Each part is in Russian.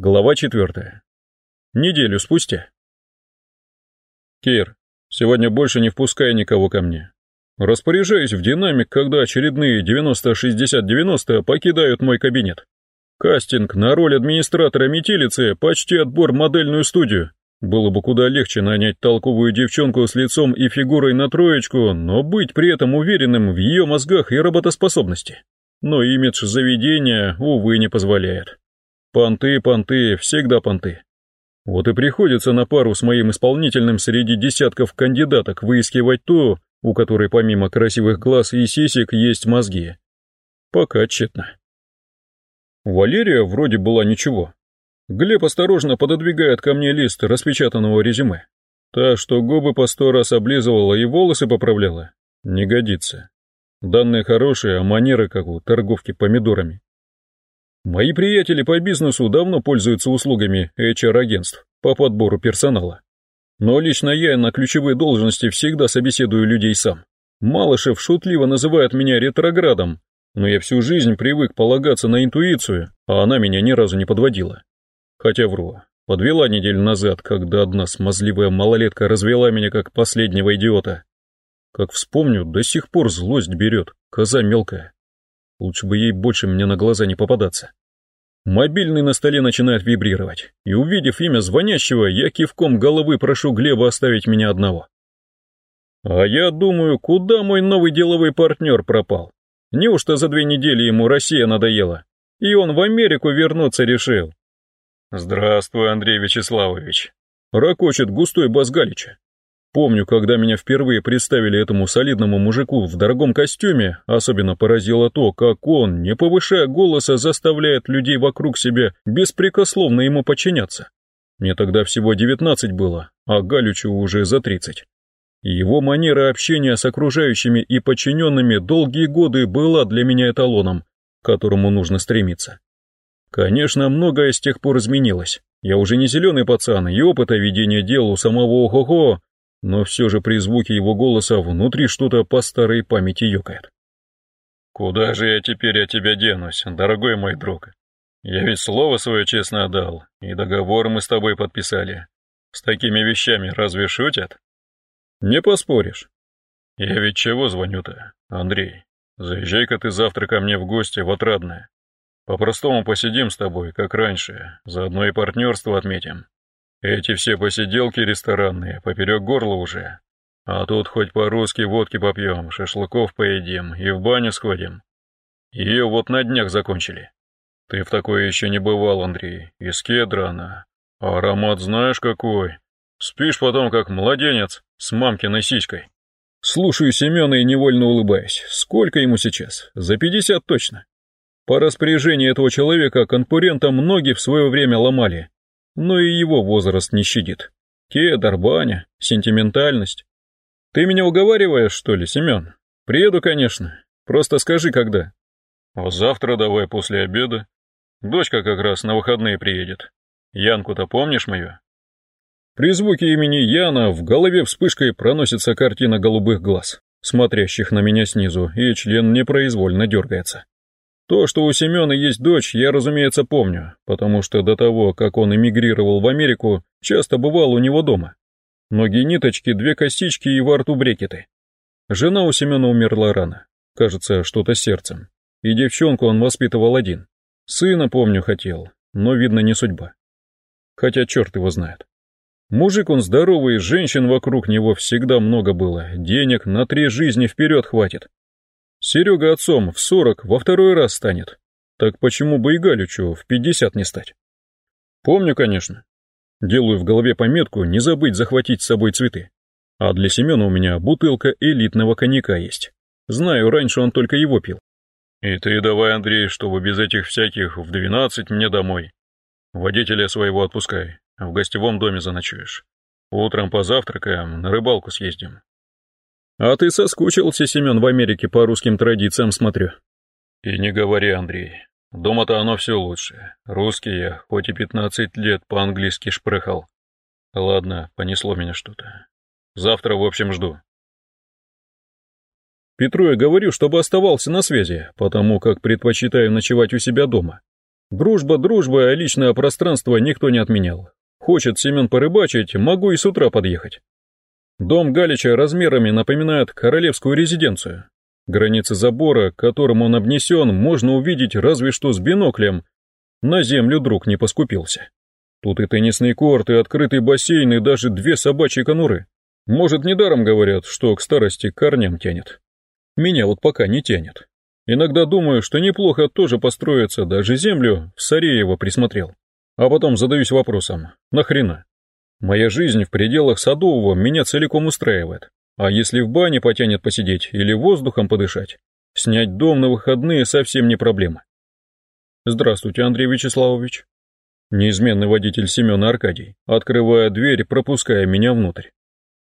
Глава четвертая. Неделю спустя. Кир, сегодня больше не впускай никого ко мне. Распоряжаюсь в динамик, когда очередные 90-60-90 покидают мой кабинет. Кастинг на роль администратора метелицы почти отбор модельную студию. Было бы куда легче нанять толковую девчонку с лицом и фигурой на троечку, но быть при этом уверенным в ее мозгах и работоспособности. Но имидж заведения, увы, не позволяет. Понты, понты, всегда понты. Вот и приходится на пару с моим исполнительным среди десятков кандидаток выискивать то, у которой помимо красивых глаз и сисек есть мозги. Пока тщетно. Валерия вроде была ничего. Глеб осторожно пододвигает ко мне лист распечатанного резюме. Та, что губы по сто раз облизывала и волосы поправляла, не годится. Данные хорошие, а манеры как у торговки помидорами. Мои приятели по бизнесу давно пользуются услугами HR-агентств по подбору персонала. Но лично я на ключевые должности всегда собеседую людей сам. Малышев шутливо называет меня ретроградом, но я всю жизнь привык полагаться на интуицию, а она меня ни разу не подводила. Хотя вру, подвела неделю назад, когда одна смазливая малолетка развела меня как последнего идиота. Как вспомню, до сих пор злость берет, коза мелкая. Лучше бы ей больше мне на глаза не попадаться. Мобильный на столе начинает вибрировать, и увидев имя звонящего, я кивком головы прошу Глеба оставить меня одного. А я думаю, куда мой новый деловой партнер пропал? Неужто за две недели ему Россия надоела, и он в Америку вернуться решил? «Здравствуй, Андрей Вячеславович», — ракочет густой бас. Помню, когда меня впервые представили этому солидному мужику в дорогом костюме, особенно поразило то, как он, не повышая голоса, заставляет людей вокруг себя беспрекословно ему подчиняться. Мне тогда всего девятнадцать было, а Галючу уже за тридцать. Его манера общения с окружающими и подчиненными долгие годы была для меня эталоном, к которому нужно стремиться. Конечно, многое с тех пор изменилось. Я уже не зеленый пацан, и опыта ведения дел у самого ого-го но все же при звуке его голоса внутри что-то по старой памяти ёкает. «Куда же я теперь от тебя денусь, дорогой мой друг? Я ведь слово свое честно отдал, и договор мы с тобой подписали. С такими вещами разве шутят?» «Не поспоришь». «Я ведь чего звоню-то, Андрей? Заезжай-ка ты завтра ко мне в гости в Отрадное. По-простому посидим с тобой, как раньше, заодно и партнерство отметим. Эти все посиделки ресторанные, поперек горла уже. А тут хоть по-русски водки попьем, шашлыков поедим и в баню сходим. Ее вот на днях закончили. Ты в такое еще не бывал, Андрей, из кедра она. аромат знаешь какой. Спишь потом как младенец с мамкиной сиськой. Слушаю Семена и невольно улыбаюсь. Сколько ему сейчас? За пятьдесят точно. По распоряжению этого человека конкурента многие в свое время ломали, но и его возраст не щадит. Кедр, баня, сентиментальность. Ты меня уговариваешь, что ли, Семен? Приеду, конечно. Просто скажи, когда. А завтра давай после обеда. Дочка как раз на выходные приедет. Янку-то помнишь мою? При звуке имени Яна в голове вспышкой проносится картина голубых глаз, смотрящих на меня снизу, и член непроизвольно дергается. То, что у Семена есть дочь, я, разумеется, помню, потому что до того, как он эмигрировал в Америку, часто бывал у него дома. Ноги ниточки, две косички и во рту брекеты. Жена у Семена умерла рано, кажется, что-то сердцем. И девчонку он воспитывал один. Сына, помню, хотел, но, видно, не судьба. Хотя черт его знает. Мужик он здоровый, женщин вокруг него всегда много было, денег на три жизни вперед хватит. Серега отцом в сорок во второй раз станет. Так почему бы и Галючу в пятьдесят не стать? Помню, конечно. Делаю в голове пометку не забыть захватить с собой цветы. А для Семена у меня бутылка элитного коньяка есть. Знаю, раньше он только его пил. И ты давай, Андрей, чтобы без этих всяких в двенадцать мне домой. Водителя своего отпускай, в гостевом доме заночуешь. Утром позавтракаем, на рыбалку съездим. А ты соскучился, Семен, в Америке по русским традициям, смотрю. И не говори, Андрей. Дома-то оно все лучше. Русский я, хоть и пятнадцать лет по-английски шпрехал. Ладно, понесло меня что-то. Завтра, в общем, жду. Петру я говорю, чтобы оставался на связи, потому как предпочитаю ночевать у себя дома. Дружба, дружба, а личное пространство никто не отменял. Хочет Семен порыбачить, могу и с утра подъехать. Дом Галича размерами напоминает королевскую резиденцию. Границы забора, которым он обнесен, можно увидеть разве что с биноклем. На землю друг не поскупился. Тут и теннисный корт, и открытый бассейн, и даже две собачьи конуры. Может, недаром говорят, что к старости корням тянет. Меня вот пока не тянет. Иногда думаю, что неплохо тоже построиться, даже землю в Сареево присмотрел. А потом задаюсь вопросом, нахрена? Моя жизнь в пределах Садового меня целиком устраивает. А если в бане потянет посидеть или воздухом подышать, снять дом на выходные совсем не проблема. Здравствуйте, Андрей Вячеславович. Неизменный водитель Семен Аркадий, открывая дверь, пропуская меня внутрь.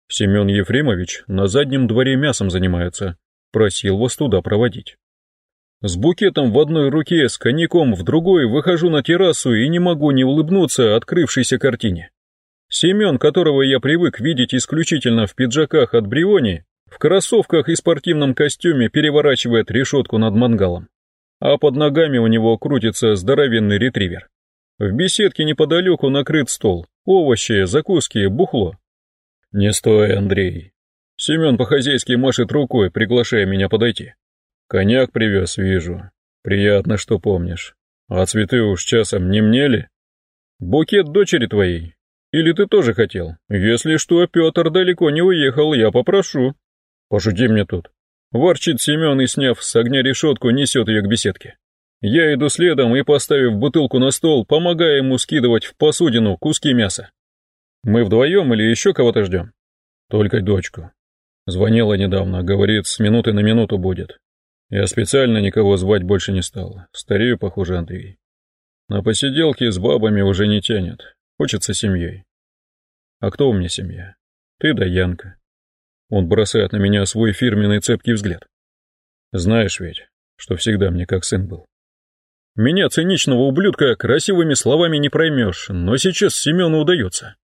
Семен Ефремович на заднем дворе мясом занимается, просил вас туда проводить. С букетом в одной руке, с коньяком в другой, выхожу на террасу и не могу не улыбнуться открывшейся картине. Семен, которого я привык видеть исключительно в пиджаках от Бриони, в кроссовках и спортивном костюме переворачивает решетку над мангалом. А под ногами у него крутится здоровенный ретривер. В беседке неподалеку накрыт стол, овощи, закуски, бухло. «Не стой, Андрей!» Семен по-хозяйски машет рукой, приглашая меня подойти. Коньяк привез, вижу. Приятно, что помнишь. А цветы уж часом не мне ли? Букет дочери твоей. Или ты тоже хотел? Если что, Петр далеко не уехал, я попрошу. Пошути мне тут. Ворчит Семен и, сняв с огня решетку, несет ее к беседке. Я иду следом и, поставив бутылку на стол, помогаю ему скидывать в посудину куски мяса. Мы вдвоем или еще кого-то ждем? Только дочку. Звонила недавно, говорит, с минуты на минуту будет. Я специально никого звать больше не стал. Старею, похоже, Андрей. На посиделки с бабами уже не тянет. Хочется семьей. А кто у меня семья? Ты да Янка. Он бросает на меня свой фирменный цепкий взгляд. Знаешь ведь, что всегда мне как сын был. Меня, циничного ублюдка, красивыми словами не проймешь, но сейчас Семену удается.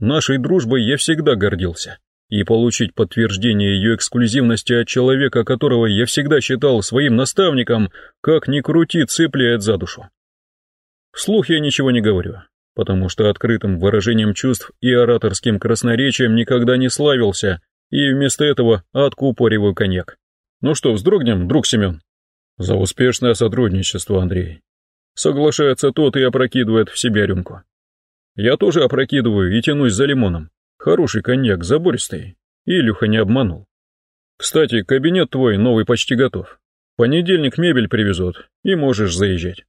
Нашей дружбой я всегда гордился и получить подтверждение ее эксклюзивности от человека, которого я всегда считал своим наставником, как ни крути, цепляет за душу. Вслух я ничего не говорю, потому что открытым выражением чувств и ораторским красноречием никогда не славился, и вместо этого откупориваю коньяк. Ну что, вздрогнем, друг Семен? За успешное сотрудничество, Андрей. Соглашается тот и опрокидывает в себя рюмку. Я тоже опрокидываю и тянусь за лимоном. Хороший коньяк, забористый. Илюха не обманул. Кстати, кабинет твой новый почти готов. Понедельник мебель привезут, и можешь заезжать.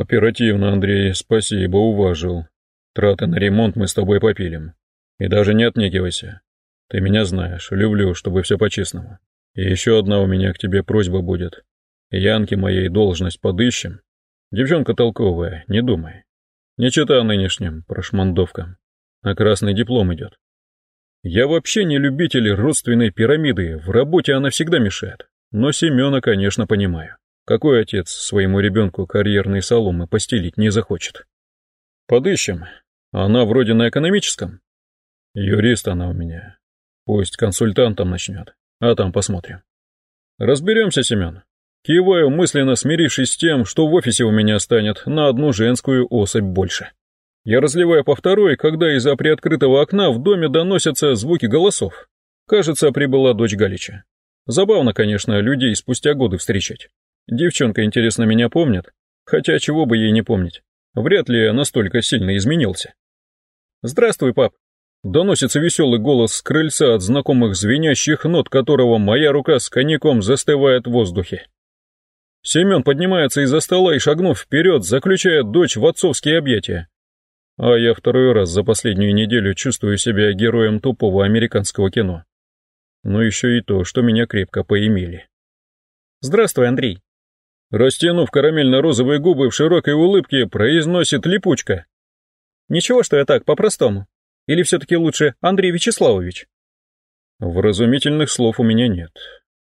Оперативно, Андрей, спасибо, уважил. Траты на ремонт мы с тобой попилим. И даже не отнекивайся. Ты меня знаешь, люблю, чтобы все по-честному. И еще одна у меня к тебе просьба будет. Янке моей должность подыщем. Девчонка толковая, не думай. Не чита нынешним прошмандовкам а красный диплом идет. Я вообще не любитель родственной пирамиды, в работе она всегда мешает. Но Семена, конечно, понимаю. Какой отец своему ребенку карьерные соломы постелить не захочет? Подыщем. Она вроде на экономическом. Юрист она у меня. Пусть консультантом начнет, а там посмотрим. Разберемся, Семен. Киваю, мысленно смирившись с тем, что в офисе у меня станет на одну женскую особь больше. Я разливаю по второй, когда из-за приоткрытого окна в доме доносятся звуки голосов. Кажется, прибыла дочь Галича. Забавно, конечно, людей спустя годы встречать. Девчонка, интересно, меня помнит. Хотя чего бы ей не помнить. Вряд ли я настолько сильно изменился. «Здравствуй, пап!» Доносится веселый голос с крыльца от знакомых звенящих нот, которого моя рука с коньяком застывает в воздухе. Семен поднимается из-за стола и, шагнув вперед, заключает дочь в отцовские объятия. А я второй раз за последнюю неделю чувствую себя героем тупого американского кино. Но еще и то, что меня крепко поимели. «Здравствуй, Андрей!» Растянув карамельно-розовые губы в широкой улыбке, произносит липучка. «Ничего, что я так, по-простому. Или все-таки лучше Андрей Вячеславович?» Вразумительных слов у меня нет,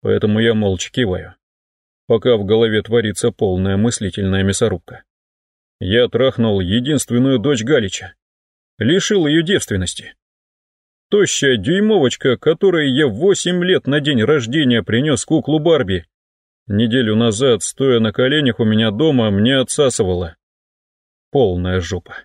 поэтому я молча киваю, пока в голове творится полная мыслительная мясорубка. Я трахнул единственную дочь Галича. Лишил ее девственности. Тощая дюймовочка, которой я восемь лет на день рождения принес куклу Барби, Неделю назад, стоя на коленях у меня дома, мне отсасывало. Полная жопа.